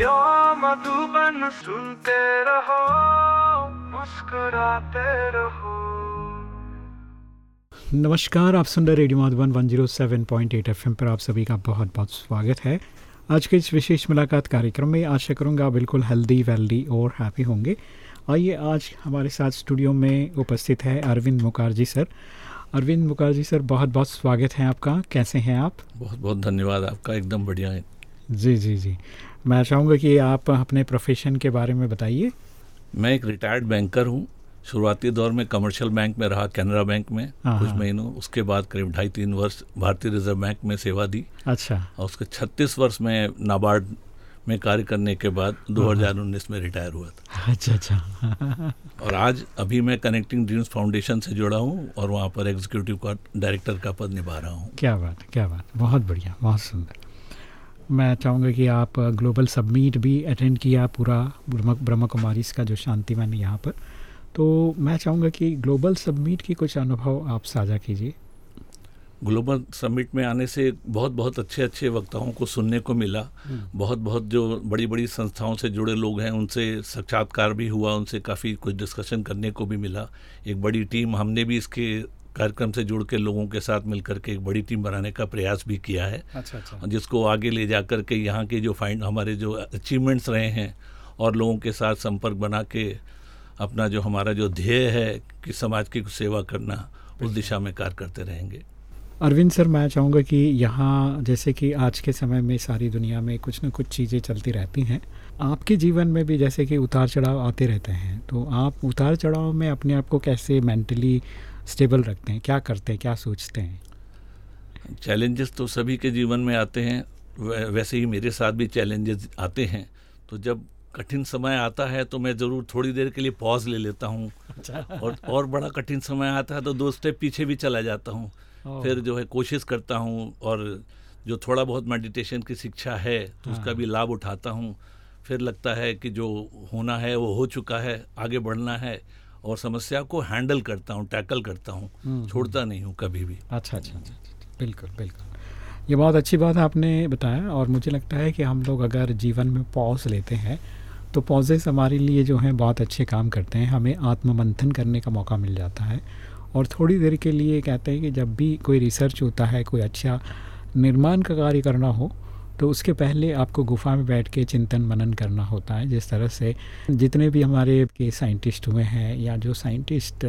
Radio Madhuban सुनते रहो मुस्कुराते रहो। नमस्कार आप सुन रहे रेडियो मधुबन 107.8 एफएम पर आप सभी का बहुत बहुत स्वागत है। आज के इस विशेष मुलाकात कार्यक्रम में आशा करूँगा आप बिल्कुल हेल्दी वेल्दी और हैप्पी होंगे। आइए आज हमारे साथ स्टूडियो में उपस्थित है अरविंद मुखर्जी सर। अरविंद मुखर्जी सर बहुत बहुत स्वागत है आपका। कैसे हैं आप? बहुत बहुत धन्यवाद आपका एकदम बढ़िया है। जी जी जी। मैं चाहूँगा कि आप अपने प्रोफेशन के बारे में बताइए। मैं एक रिटायर्ड बैंकर हूँ। शुरुआती दौर में कमर्शियल बैंक में रहा कैनरा बैंक में हाँ, कुछ हाँ। महीनों। उसके बाद करीब ढाई तीन वर्ष भारतीय रिज़र्व बैंक में सेवा दी। अच्छा। और उसके छत्तीस वर्ष में नाबार्ड में कार्य करने के बाद हाँ, 2019 में रिटायर हुआ था। अच्छा अच्छा। और आज अभी मैं कनेक्टिंग ड्रीम्स फाउंडेशन से जुड़ा हूँ और वहाँ पर एग्जीक्यूटिव का डायरेक्टर का पद निभा रहा हूँ। क्या बात क्या बात। बहुत बढ़िया बहुत सुंदर। मैं चाहूँगा कि आप ग्लोबल सबमीट भी अटेंड किया पूरा ब्रह्म ब्रह्मा कुमारी का जो शांतिवन यहाँ पर। तो मैं चाहूँगा कि ग्लोबल सबमीट की कुछ अनुभव आप साझा कीजिए। ग्लोबल समिट में आने से बहुत बहुत अच्छे अच्छे वक्ताओं को सुनने को मिला। बहुत बहुत जो बड़ी बड़ी संस्थाओं से जुड़े लोग हैं उनसे साक्षात्कार भी हुआ उनसे काफ़ी कुछ डिस्कशन करने को भी मिला। एक बड़ी टीम हमने भी इसके कार्यक्रम से जुड़ के लोगों के साथ मिलकर के एक बड़ी टीम बनाने का प्रयास भी किया है। अच्छा अच्छा। जिसको आगे ले जा कर के यहाँ के जो फाइंड हमारे जो अचीवमेंट्स रहे हैं और लोगों के साथ संपर्क बना के अपना जो हमारा जो ध्येय है कि समाज की सेवा करना उस दिशा में कार्य करते रहेंगे। अरविंद सर मैं चाहूँगा कि यहाँ जैसे कि आज के समय में सारी दुनिया में कुछ न कुछ चीज़ें चलती रहती हैं आपके जीवन में भी जैसे कि उतार चढ़ाव आते रहते हैं तो आप उतार चढ़ाव में अपने आप को कैसे मेंटली स्टेबल रखते हैं क्या करते हैं क्या सोचते हैं? चैलेंजेस तो सभी के जीवन में आते हैं वैसे ही मेरे साथ भी चैलेंजेस आते हैं। तो जब कठिन समय आता है तो मैं ज़रूर थोड़ी देर के लिए पॉज ले लेता हूँ। और और बड़ा कठिन समय आता है तो दो स्टेप पीछे भी चला जाता हूँ। फिर जो है कोशिश करता हूँ और जो थोड़ा बहुत मेडिटेशन की शिक्षा है तो हाँ। उसका। भी लाभ उठाता हूँ। फिर लगता है कि जो होना है वो हो चुका है आगे बढ़ना है। और समस्या को हैंडल करता हूँ टैकल करता हम्म, हूँ छोड़ता नहीं हूँ कभी भी। अच्छा अच्छा अच्छा अच्छा, बिल्कुल बिल्कुल। ये बहुत अच्छी बात आपने बताया और मुझे लगता है कि हम लोग अगर जीवन में पॉज लेते हैं तो पॉजेस हमारे लिए जो हैं बहुत अच्छे काम करते हैं। हमें आत्ममंथन करने का मौका मिल जाता है। और थोड़ी देर के लिए कहते हैं कि जब भी कोई रिसर्च होता है कोई अच्छा निर्माण का कार्य करना हो तो उसके पहले आपको गुफा में बैठ के चिंतन मनन करना होता है, जिस तरह से जितने भी हमारे के साइंटिस्ट हुए हैं या जो साइंटिस्ट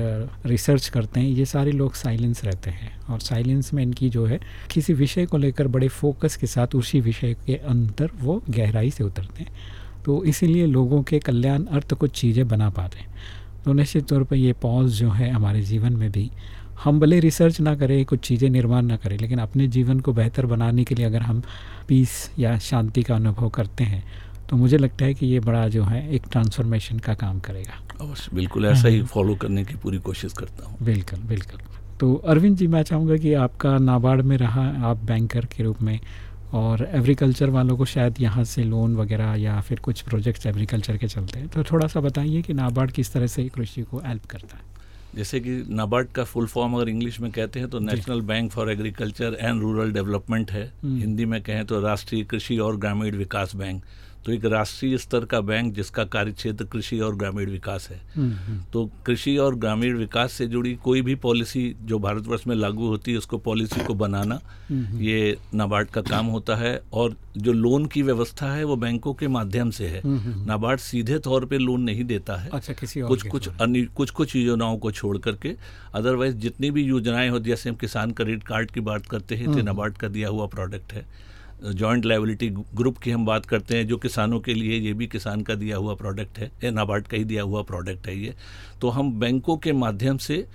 रिसर्च करते हैं, ये सारे लोग साइलेंस रहते हैं। और साइलेंस में इनकी जो है, किसी विषय को लेकर बड़े फोकस के साथ उसी विषय के अंदर वो गहराई से उतरते हैं। तो इसीलिए लोगों के कल्याण अर्थ कुछ चीज़ें बना पाते हैं। तो निश्चित तौर पर ये पॉज जो है हमारे जीवन में भी हम भले रिसर्च ना करें कुछ चीज़ें निर्माण ना करें लेकिन अपने जीवन को बेहतर बनाने के लिए अगर हम पीस या शांति का अनुभव करते हैं तो मुझे लगता है कि ये बड़ा जो है एक ट्रांसफॉर्मेशन का काम करेगा। अवश्य बिल्कुल ऐसा ही हाँ। फॉलो करने की पूरी कोशिश करता हूँ। बिल्कुल बिल्कुल। तो अरविंद जी मैं चाहूँगा कि आपका नाबार्ड में रहा आप बैंकर के रूप में और एग्रीकल्चर वालों को शायद यहाँ से लोन वगैरह या फिर कुछ प्रोजेक्ट्स एग्रीकल्चर के चलते हैं तो थोड़ा सा बताइए कि नाबार्ड किस तरह से कृषि को हेल्प करता है। जैसे कि नाबार्ड का फुल फॉर्म अगर इंग्लिश में कहते हैं तो national bank for agriculture and rural development है। हम्म। हिंदी में कहें तो राष्ट्रीय कृषि और ग्रामीण विकास बैंक। तो एक राष्ट्रीय स्तर का बैंक जिसका कार्य क्षेत्र कृषि और ग्रामीण विकास है। तो कृषि और ग्रामीण विकास से जुड़ी कोई भी पॉलिसी जो भारतवर्ष में लागू होती है उसको पॉलिसी को बनाना ये नाबार्ड का काम होता है और जो लोन की व्यवस्था है वो बैंकों के माध्यम से है। नाबार्ड सीधे तौर पर लोन नहीं देता है। अच्छा किसी कुछ कुछ अन्य कुछ कुछ योजनाओं को छोड़ करके अदरवाइज़ जितनी भी योजनाएँ होती जैसे हम किसान क्रेडिट कार्ड की बात करते हैं तो हम्म। नाबार्ड का दिया हुआ प्रोडक्ट है। जॉइंट लाइबिलिटी ग्रुप की हम बात करते हैं जो किसानों के लिए ये भी किसान का दिया हुआ प्रोडक्ट है नाबार्ड का ही दिया हुआ प्रोडक्ट है ये। तो हम बैंकों के माध्यम से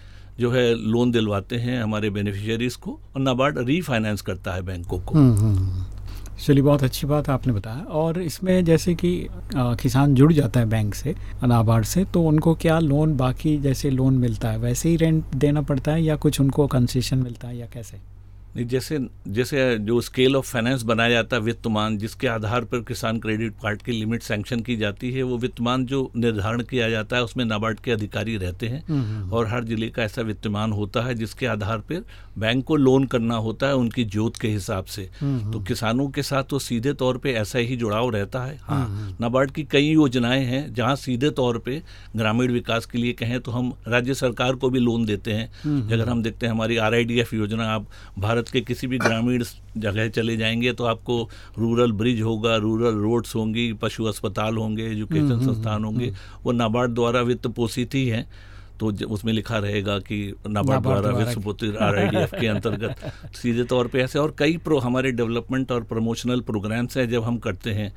जो है लोन दिलवाते हैं हमारे बेनिफिशियरीज को और नाबार्ड रीफाइनेंस करता है बैंकों को। हम्म, हम्म, हम्म। चलिए बहुत अच्छी बात आपने बताया। और इसमें जैसे कि किसान जुड़ जाता है बैंक से नाबार्ड से तो उनको क्या लोन बाकी जैसे लोन मिलता है? वैसे ही रेंट देना पड़ता है या कुछ उनको कंसेशन मिलता है या कैसे? जैसे जैसे जो स्केल ऑफ़ फाइनेंस बनाया जाता है वित्तमान जिसके आधार पर किसान क्रेडिट कार्ड की लिमिट सैंक्शन की जाती है वो वित्तमान जो निर्धारण किया जाता है उसमें नाबार्ड के अधिकारी रहते हैं हम्म, हम्म। और हर ज़िले का ऐसा वित्तमान होता है जिसके आधार पर बैंक को लोन करना होता है उनकी जोत के हिसाब से। हम्म, तो किसानों के साथ तो सीधे तौर पर ऐसा ही जुड़ाव रहता है। हाँ नाबार्ड की कई योजनाएँ हैं जहाँ सीधे तौर पर ग्रामीण विकास के लिए कहें तो हम राज्य सरकार को भी लोन देते हैं। अगर हम देखते हैं हमारी आरआईडीएफ योजना आप भारत के किसी भी ग्रामीण जगह चले जाएँगे तो आपको रूरल ब्रिज होगा रूरल रोड्स होंगी पशु अस्पताल होंगे एजुकेशन संस्थान होंगे। वो नाबार्ड द्वारा वित्त पोषित ही हैं। तो उसमें लिखा रहेगा कि नाबार्ड द्वारा द्वारा विश्व पोषित आरआईडीएफ के अंतर्गत। सीधे तौर पे ऐसे और कई प्रो हमारे डेवलपमेंट और प्रमोशनल प्रोग्राम्स हैं जब हम करते हैं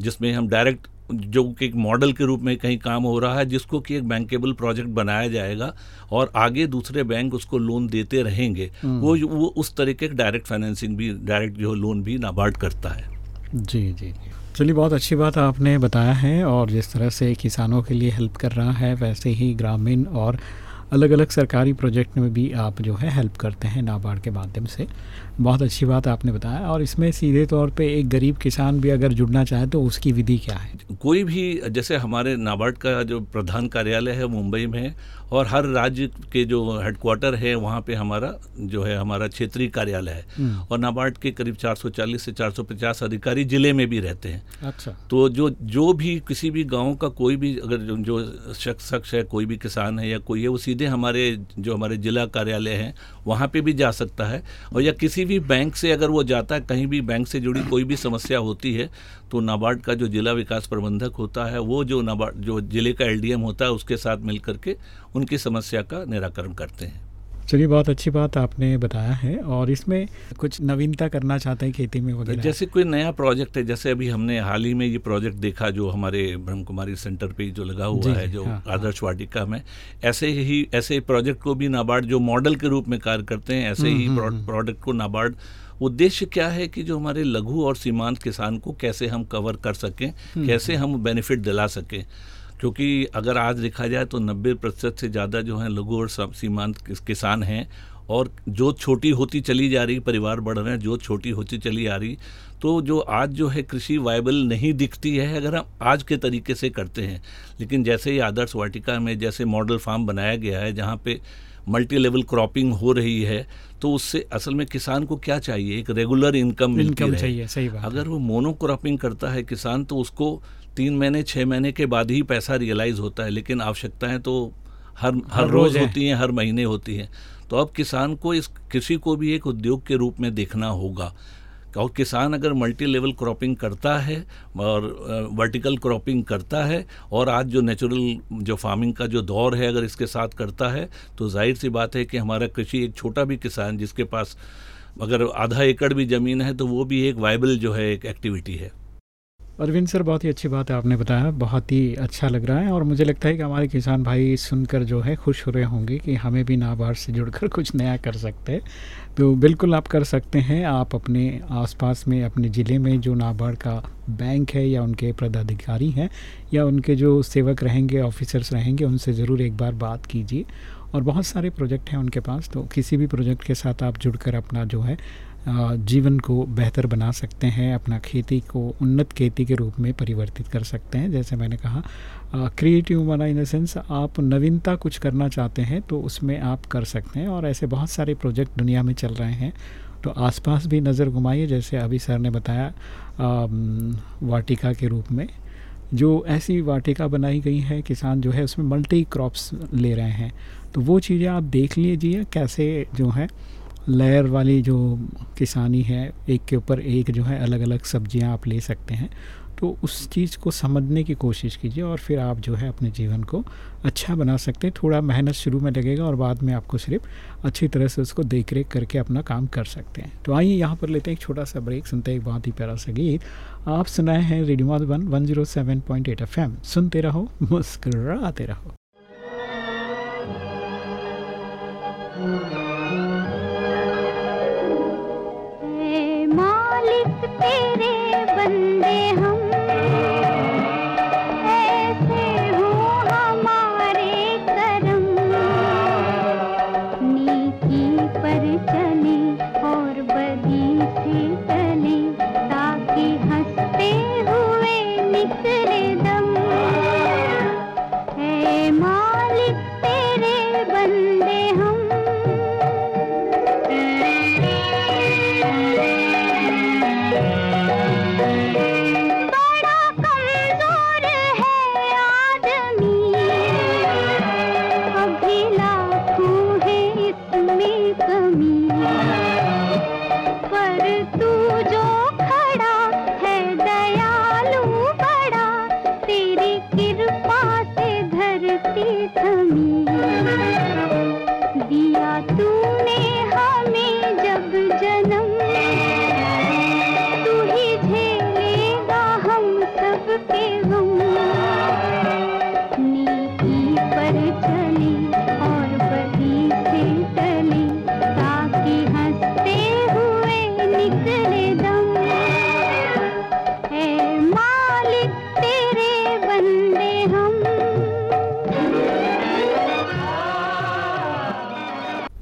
जिसमें हम डायरेक्ट जो कि एक मॉडल के रूप में कहीं काम हो रहा है जिसको कि एक बैंकेबल प्रोजेक्ट बनाया जाएगा और आगे दूसरे बैंक उसको लोन देते रहेंगे। वो वो उस तरीके का डायरेक्ट फाइनेंसिंग भी डायरेक्ट जो लोन भी नाबार्ड करता है। जी जी जी। चलिए बहुत अच्छी बात आपने बताया है और जिस तरह से किसानों के लिए हेल्प कर रहा है वैसे ही ग्रामीण और अलग अलग सरकारी प्रोजेक्ट में भी आप जो है हेल्प करते हैं नाबार्ड के माध्यम से। बहुत अच्छी बात आपने बताया और इसमें सीधे तौर पे एक गरीब किसान भी अगर जुड़ना चाहे तो उसकी विधि क्या है? कोई भी जैसे हमारे नाबार्ड का जो प्रधान कार्यालय है मुंबई में और हर राज्य के जो हेडक्वार्टर है वहाँ पे हमारा जो है हमारा क्षेत्रीय कार्यालय है। और नाबार्ड के करीब 440 से 450 अधिकारी ज़िले में भी रहते हैं। अच्छा। तो जो जो भी किसी भी गाँव का कोई भी अगर जो, जो शख्स शख्स है कोई भी किसान है या कोई है वो सीधे हमारे, जो हमारे जिला कार्यालय हैं, वहाँ पे भी जा सकता है। और या किसी भी बैंक से अगर वो जाता है, कहीं भी बैंक से जुड़ी कोई भी समस्या होती है तो नाबार्ड का जो जिला विकास प्रबंधक होता है, वो जो नाबार्ड, जो ज़िले का एलडीएम होता है, उसके साथ मिल करके उनकी समस्या का निराकरण करते हैं। चलिए बहुत अच्छी बात आपने बताया है और इसमें कुछ नवीनता करना चाहते हैं खेती में वगैरह। जैसे कोई नया प्रोजेक्ट है जैसे अभी हमने हाल ही में ये प्रोजेक्ट देखा जो हमारे ब्रह्म कुमारी सेंटर पे जो लगा हुआ है जो हाँ, आदर्श वाटिका में ऐसे ही ऐसे प्रोजेक्ट को भी नाबार्ड जो मॉडल के रूप में कार्य करते हैं ऐसे ही प्रोडक्ट को नाबार्ड उद्देश्य क्या है कि जो हमारे लघु और सीमांत किसान को कैसे हम कवर कर सकें कैसे हम बेनिफिट दिला सकें? क्योंकि अगर आज देखा जाए तो 90 प्रतिशत से ज़्यादा जो है लघु और सीमांत किसान हैं और जो छोटी होती चली जा रही, परिवार बढ़ रहे हैं, जो छोटी होती चली आ रही तो जो आज जो है कृषि वायबल नहीं दिखती है, अगर हम आज के तरीके से करते हैं। लेकिन जैसे ही आदर्श वाटिका में जैसे मॉडल फार्म बनाया गया है, जहाँ पे मल्टी लेवल क्रॉपिंग हो रही है तो उससे असल में किसान को क्या चाहिए? एक रेगुलर इनकम मिलती इनकम चाहिए सही बात अगर वो मोनो क्रॉपिंग करता है किसान तो उसको तीन महीने छः महीने के बाद ही पैसा रियलाइज़ होता है लेकिन आवश्यकताएँ तो हर हर हर रोज है। होती हैं हर महीने होती हैं। तो अब किसान को इस कृषि को भी एक उद्योग के रूप में देखना होगा। और किसान अगर मल्टी लेवल क्रॉपिंग करता है और वर्टिकल क्रॉपिंग करता है और आज जो नेचुरल जो फ़ार्मिंग का जो दौर है अगर इसके साथ करता है तो ज़ाहिर सी बात है कि हमारा कृषि एक छोटा भी किसान जिसके पास अगर आधा एकड़ भी ज़मीन है तो वो भी एक वाइबल जो है एक एक्टिविटी है। अरविंद सर, बहुत ही अच्छी बात है, आपने बताया। बहुत ही अच्छा लग रहा है और मुझे लगता है कि हमारे किसान भाई सुनकर जो है, खुश हो रहे होंगे कि हमें भी नाबार्ड से जुड़कर कुछ नया कर सकते हैं। तो बिल्कुल आप कर सकते हैं। आप अपने आसपास में, अपने ज़िले में जो नाबार्ड का बैंक है या उनके पदाधिकारी हैं या उनके जो सेवक रहेंगे, ऑफिसर्स रहेंगे, उनसे ज़रूर एक बार बात कीजिए। और बहुत सारे प्रोजेक्ट हैं उनके पास तो किसी भी प्रोजेक्ट के साथ आप जुड़कर अपना जो है जीवन को बेहतर बना सकते हैं, अपना खेती को उन्नत खेती के रूप में परिवर्तित कर सकते हैं, जैसे मैंने कहा। क्रिएटिव बना इन द सेंस आप नवीनता कुछ करना चाहते हैं तो उसमें आप कर सकते हैं, और ऐसे बहुत सारे प्रोजेक्ट दुनिया में चल रहे हैं। तो आसपास भी नज़र घुमाइए, जैसे अभी सर ने बताया वाटिका के रूप में। जो ऐसी वाटिका बनाई गई है, किसान जो है, उसमें मल्टी क्रॉप्स ले रहे हैं। तो वो चीज़ें आप देख लीजिए, कैसे जो है लेयर वाली जो किसानी है, एक के ऊपर एक जो है अलग अलग सब्ज़ियाँ आप ले सकते हैं। तो उस चीज़ को समझने की कोशिश कीजिए और फिर आप जो है, अपने जीवन को अच्छा बना सकते हैं। थोड़ा मेहनत शुरू में लगेगा और बाद में आपको सिर्फ़ अच्छी तरह से उसको देख रेख करके अपना काम कर सकते हैं। तो आइए यहाँ पर लेते हैं एक छोटा सा ब्रेक, सुनते हैं एक बहुत ही प्यारा सा गीत। आप सुनाए हैं radio one one zero seven point eight F M. सुनते रहो, मुस्कुराते रहो। तेरे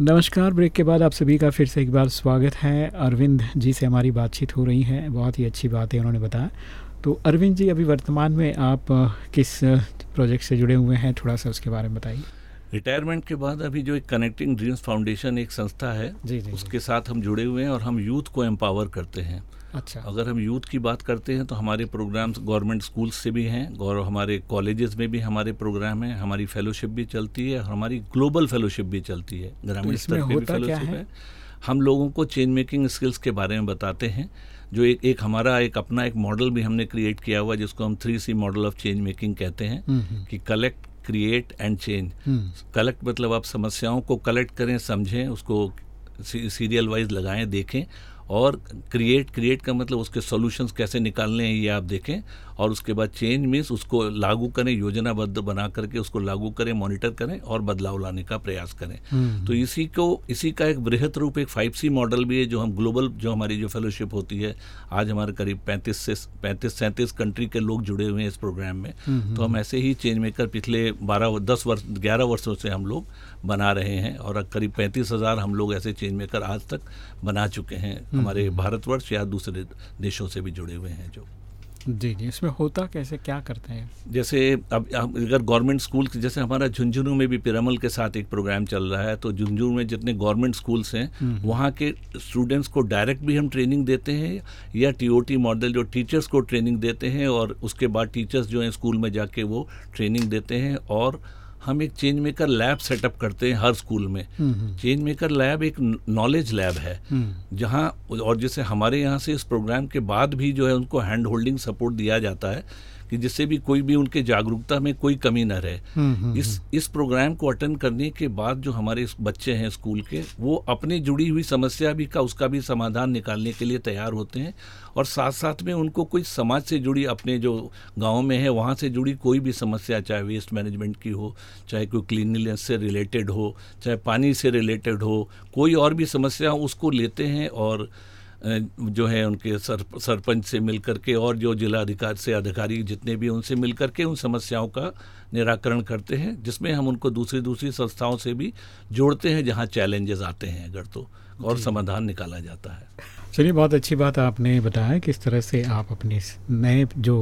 नमस्कार ब्रेक के बाद आप सभी का फिर से एक बार स्वागत है। अरविंद जी से हमारी बातचीत हो रही है बहुत ही अच्छी बात है उन्होंने बताया। तो अरविंद जी अभी वर्तमान में आप किस प्रोजेक्ट से जुड़े हुए हैं थोड़ा सा उसके बारे में बताइए। रिटायरमेंट के बाद अभी जो एक कनेक्टिंग ड्रीम्स फाउंडेशन एक संस्था है जी जी उसके साथ हम जुड़े हुए हैं और हम यूथ को एम्पावर करते हैं। अच्छा। अगर हम यूथ की बात करते हैं तो हमारे प्रोग्राम्स गवर्नमेंट स्कूल्स से भी हैं और हमारे कॉलेजेस में भी हमारे प्रोग्राम हैं हमारी फेलोशिप भी चलती है और हमारी ग्लोबल फेलोशिप भी चलती है ग्रामीण इसमें स्तर पे भी फेलोशिप है? है। हम लोगों को चेंज मेकिंग स्किल्स के बारे में बताते हैं जो एक एक हमारा एक अपना एक मॉडल भी हमने क्रिएट किया हुआ जिसको हम three C model of change making कहते हैं हम्म, हम्म, कि कलेक्ट क्रिएट एंड चेंज हम्म, कलेक्ट मतलब आप समस्याओं को कलेक्ट करें समझें उसको सीरियल वाइज लगाएँ देखें और क्रिएट क्रिएट का मतलब उसके सॉल्यूशंस कैसे निकालने हैं ये आप देखें। और उसके बाद चेंज मीन्स उसको लागू करें योजनाबद्ध बना करके उसको लागू करें मॉनिटर करें और बदलाव लाने का प्रयास करें। हम्म, तो इसी को इसी का एक बृहत रूप एक फाइव सी मॉडल भी है जो हम ग्लोबल जो हमारी जो फेलोशिप होती है आज हमारे करीब पैंतीस से पैंतीस सैंतीस कंट्री के लोग जुड़े हुए हैं इस प्रोग्राम में। हम्म, तो हम ऐसे ही चेंज मेकर पिछले बारह दस वर्ष ग्यारह वर्षों से हम लोग बना रहे हैं और करीब पैंतीस हज़ार हम लोग ऐसे चेंज मेकर आज तक बना चुके हैं। हमारे भारतवर्ष या दूसरे देशों से भी जुड़े हुए हैं जो। जी जी। इसमें होता कैसे क्या करते हैं? जैसे अब अगर गवर्नमेंट स्कूल जैसे हमारा झुंझुनू में भी पिरामल के साथ एक प्रोग्राम चल रहा है तो झुंझुनू में जितने गवर्नमेंट स्कूल्स हैं वहाँ के स्टूडेंट्स को डायरेक्ट भी हम ट्रेनिंग देते हैं या टीओटी मॉडल जो टीचर्स को ट्रेनिंग देते हैं और उसके बाद टीचर्स जो हैं स्कूल में जाके वो ट्रेनिंग देते हैं और हम एक चेंज मेकर लैब सेटअप करते हैं हर स्कूल में। चेंज मेकर लैब एक नॉलेज लैब है हम्म, जहाँ और जैसे हमारे यहाँ से इस प्रोग्राम के बाद भी जो है उनको हैंड होल्डिंग सपोर्ट दिया जाता है। कि जिससे भी कोई भी उनके जागरूकता में कोई कमी न रहे। हम्म, हम्म, इस इस प्रोग्राम को अटेंड करने के बाद जो हमारे बच्चे हैं स्कूल के वो अपनी जुड़ी हुई समस्या भी का उसका भी समाधान निकालने के लिए तैयार होते हैं और साथ साथ में उनको कोई समाज से जुड़ी अपने जो गाँव में है वहाँ से जुड़ी कोई भी समस्या चाहे वेस्ट मैनेजमेंट की हो चाहे कोई क्लीनलीनेस से रिलेटेड हो चाहे पानी से रिलेटेड हो कोई और भी समस्या उसको लेते हैं और जो है उनके सर सरपंच से मिल करके और जो जिला अधिकारी से अधिकारी जितने भी उनसे मिल करके उन समस्याओं का निराकरण करते हैं जिसमें हम उनको दूसरी दूसरी संस्थाओं से भी जोड़ते हैं जहाँ चैलेंजेस आते हैं अगर तो और समाधान निकाला जाता है। चलिए बहुत अच्छी बात आपने बताया किस तरह से आप अपने नए जो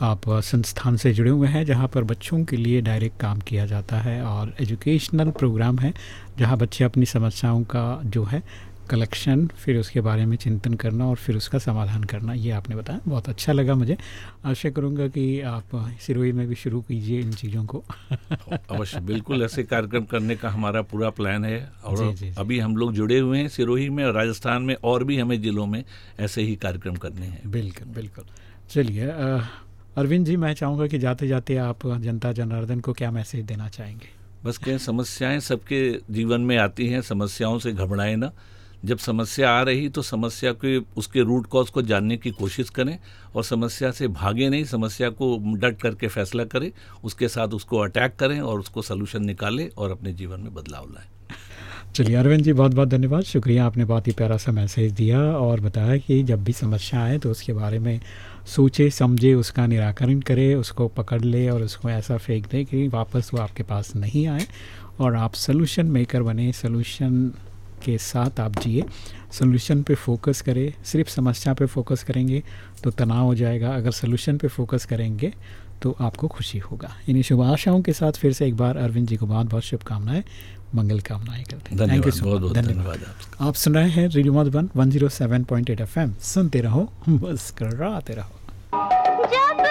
आप संस्थान से जुड़े हुए हैं जहाँ पर बच्चों के लिए डायरेक्ट काम किया जाता है और एजुकेशनल प्रोग्राम है जहाँ बच्चे अपनी समस्याओं का जो है कलेक्शन फिर उसके बारे में चिंतन करना और फिर उसका समाधान करना ये आपने बताया। बहुत अच्छा लगा मुझे। आशा करूँगा कि आप सिरोही में भी शुरू कीजिए इन चीज़ों को। अवश्य बिल्कुल ऐसे कार्यक्रम करने का हमारा पूरा प्लान है और जी, जी, जी। अभी हम लोग जुड़े हुए हैं सिरोही में और राजस्थान में और भी हमें जिलों में ऐसे ही कार्यक्रम करने हैं। बिल्कुल बिल्कुल। चलिए अरविंद जी मैं चाहूँगा कि जाते जाते आप जनता जनार्दन को क्या मैसेज देना चाहेंगे? बस कहें समस्याएँ सबके जीवन में आती हैं समस्याओं से घबराएँ ना। जब समस्या आ रही तो समस्या के, उसके रूट कॉज को जानने की कोशिश करें और समस्या से भागे नहीं, समस्या को डट करके फैसला करें, उसके साथ उसको अटैक करें और उसको सलूशन निकालें और अपने जीवन में बदलाव लाएँ। चलिए, अरविंद जी, बहुत बहुत धन्यवाद। शुक्रिया, आपने बहुत ही प्यारा सा मैसेज दिया और बताया कि जब भी समस्या आए तो उसके बारे में सोचे, समझे, उसका निराकरण करे, उसको पकड़ ले और उसको ऐसा फेंक दे कि वापस वो आपके पास नहीं आए और आप सोल्यूशन मेकर बने। सोल्यूशन के साथ आप जिए। सोल्यूशन पे फोकस करें। सिर्फ़ समस्या पे फोकस करेंगे तो तनाव हो जाएगा। अगर सोल्यूशन पे फोकस करेंगे तो आपको खुशी होगा। इन्हीं शुभ आशाओं के साथ फिर से एक बार अरविंद जी को बहुत बहुत शुभकामनाएँ। मंगल कामनाएँ करते हैं। थैंक यू धन्यवाद। so बहुत much. बहुत धन्यवाद आप सुन रहे हैं रेडियो मधुबन 107.8 एफएम सुनते रहो मुस्कराते रहो। जब